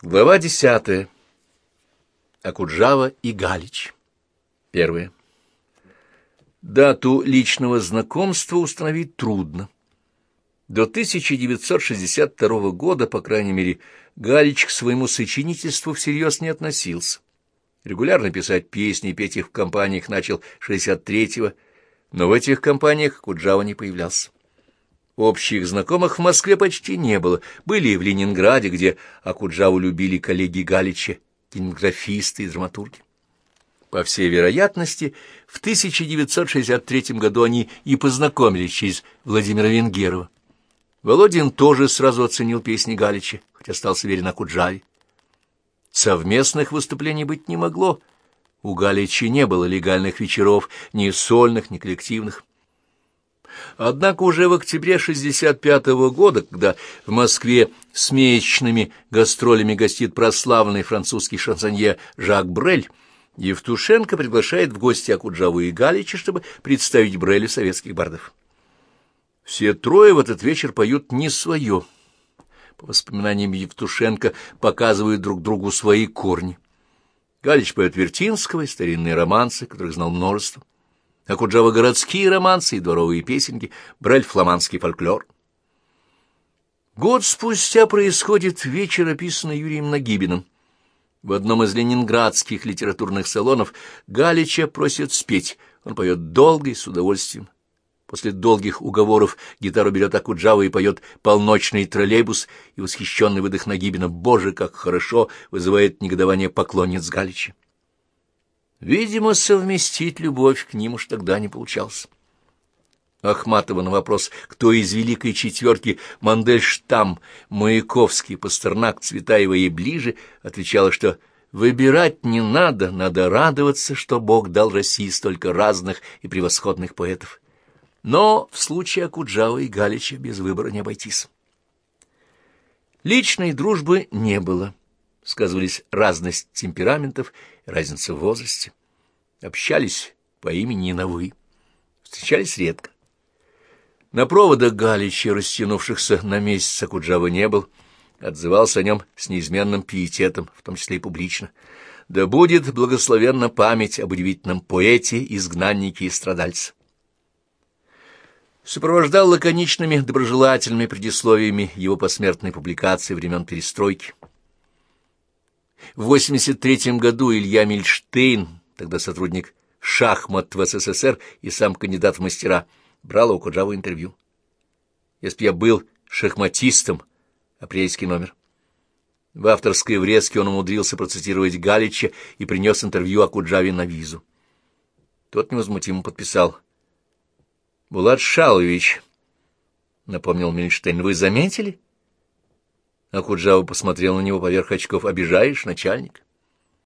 Глава десятая. Акуджава и Галич. Первое. Дату личного знакомства установить трудно. До 1962 года, по крайней мере, Галич к своему сочинительству всерьез не относился. Регулярно писать песни и петь их в компаниях начал 63-го, но в этих компаниях Куджава не появлялся. Общих знакомых в Москве почти не было. Были и в Ленинграде, где Акуджаву любили коллеги Галича, кинематографисты и драматурги. По всей вероятности, в 1963 году они и познакомились через Владимира Венгерова. Володин тоже сразу оценил песни Галича, хотя остался верен Акуджаве. Совместных выступлений быть не могло. У Галича не было легальных вечеров, ни сольных, ни коллективных. Однако уже в октябре 65 -го года, когда в Москве с месячными гастролями гостит прославленный французский шансонье Жак Брель, Евтушенко приглашает в гости Акуджаву и Галича, чтобы представить Брелю советских бардов. Все трое в этот вечер поют не свое. По воспоминаниям Евтушенко показывают друг другу свои корни. Галич поет Вертинского и старинные романсы, которых знал множество. Акуджава городские романсы и дворовые песенки, Брель фламандский фольклор. Год спустя происходит вечер, описанный Юрием Нагибиным. В одном из ленинградских литературных салонов Галича просят спеть. Он поет долго и с удовольствием. После долгих уговоров гитару берет Акуджава и поет «Полночный троллейбус», и восхищенный выдох Нагибина «Боже, как хорошо!» вызывает негодование поклонниц Галича. Видимо, совместить любовь к ним уж тогда не получалось. Ахматова на вопрос, кто из великой четверки Мандельштам, Маяковский, Пастернак, Цветаева ей ближе, отвечала, что выбирать не надо, надо радоваться, что Бог дал России столько разных и превосходных поэтов. Но в случае Акуджава и Галича без выбора не обойтись. Личной дружбы не было сказывались разность темпераментов, разница в возрасте. Общались по имени и на «вы». Встречались редко. На проводах Галича, растянувшихся на месяц, Акуджава не был, отзывался о нем с неизменным пиететом, в том числе и публично. Да будет благословенна память об удивительном поэте, изгнаннике и страдальце. Сопровождал лаконичными доброжелательными предисловиями его посмертной публикации времен перестройки. В 83 году Илья Мильштейн, тогда сотрудник шахмат в СССР и сам кандидат в мастера, брал у Куджавы интервью. Если б я был шахматистом, апрельский номер. В авторской врезке он умудрился процитировать Галича и принес интервью о Куджаве на визу. Тот невозмутимо подписал. — Булат Шалович, — напомнил Мильштейн, — вы заметили? — Акуджава посмотрел на него поверх очков. «Обижаешь, начальник?»